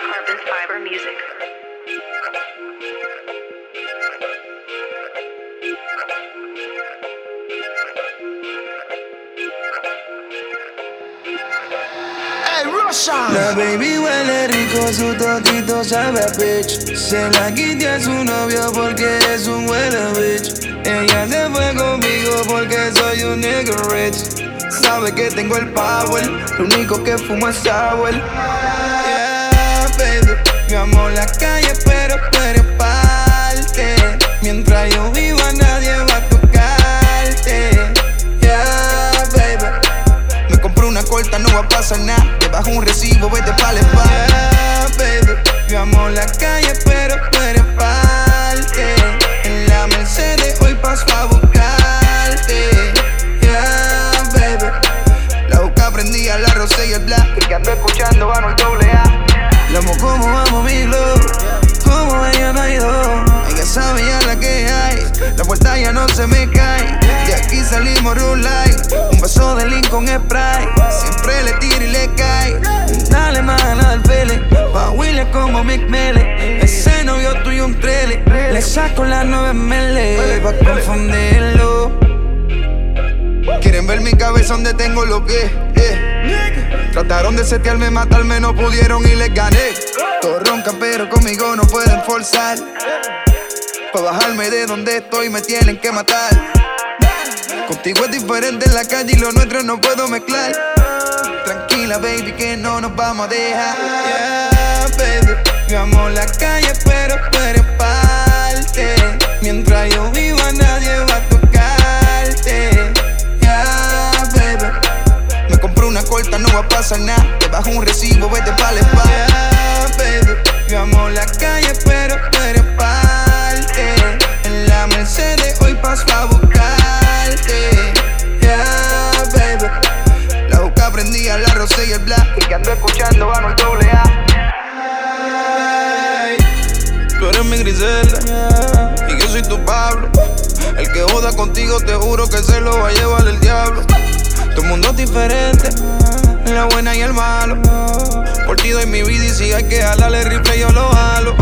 Carbon fiber music. La baby huele rico, su totito sabe a bitch. Se la quité a su novio porque es un huele bitch. Ella se fue conmigo porque soy un nigga rich. Sabe que tengo el power, lo único que fumo es sour. Mi amor la calle, pero tú parte. Mientras yo viva, nadie va a tocarte. Yeah, baby. Me compré una corta, no va a pasar nada. Te bajo un recibo, vete pa' la. Yeah, baby. Mi amor la calle, pero tú eres parte. En la Mercedes hoy paso a buscarte. Yeah, baby. La boca prendía la rosa y el black. Y que ando escuchando van el doble A. Como ella no hay dos. Ella sabe ya la que hay. La puerta ya no se me cae. De aquí salimos real light. Un beso de Lincoln Sprite. Siempre le tira y le cae. Dale más al pele. Pa' William como Mick Mele. Ese novio tuyo un trele. Le saco las nueve mele. Pa' confundirlo. Quieren ver mi cabeza donde tengo los pies. eh. Trataron de setearme, matarme, no pudieron y les gané. Todos roncan, pero conmigo no pueden forzar. Pa' bajarme de donde estoy me tienen que matar. Contigo es diferente en la calle y lo nuestro no puedo mezclar. Tranquila, baby, que no nos vamos a dejar. Yeah, baby. Mi amor la calle, pero tú eres parte. Mientras yo viva, nada. Te bajo un recibo, vete pa' la espalda. Yeah, baby. Mi amor la calle, pero tú eres parte. En la Mercedes hoy paso a buscarte. Yeah, baby. La boca prendía la rosa y el black. Y que ando escuchando van el doble A. Tú eres mi Griselda y yo soy tu Pablo. El que joda contigo te juro que se lo va a llevar el diablo. Tu mundo es diferente, la buena y el malo. Por ti doy mi vida y si hay que jalarle rifle yo lo jalo.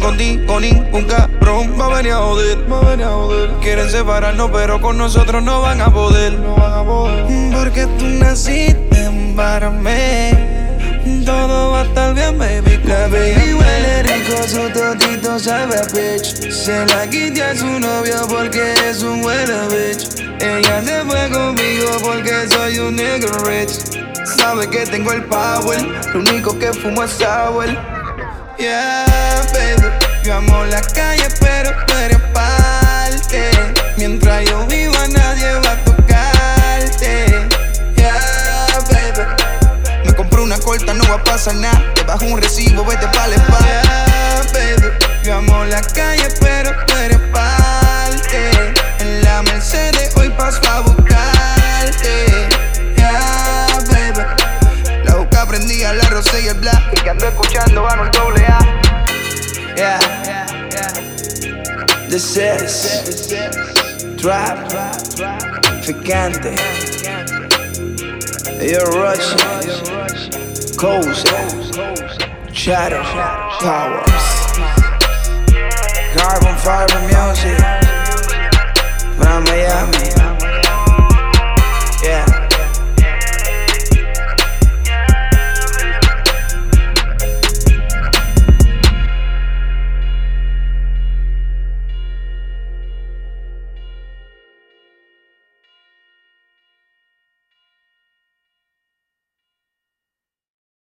Contigo ningún cabrón va a venir a joder, va a venir a joder. Quieren separarnos pero con nosotros no van a poder, no van a poder. Porque tú naciste para mí. Todo va a estar bien, baby. La baby huele rico, su totito sabe a bitch. Se la quité a su novio porque es un buena bitch. Ella se fue conmigo soy un nigga rich. Sabe que tengo el power, lo único que fumo es sour. Yeah, baby. Yo amo la calle, pero tú eres parte. Mientras yo viva, nadie va a tocarte. Yeah, baby. Me compré una corta, no va a pasar nada. Te bajo un recibo, vete pa' la espalda. Yeah, baby. Yo amo la calle, pero ando escuchando van el doble A. Yeah. This is Trap You're Russian Koza Shadow Powers Carbon Fiber Music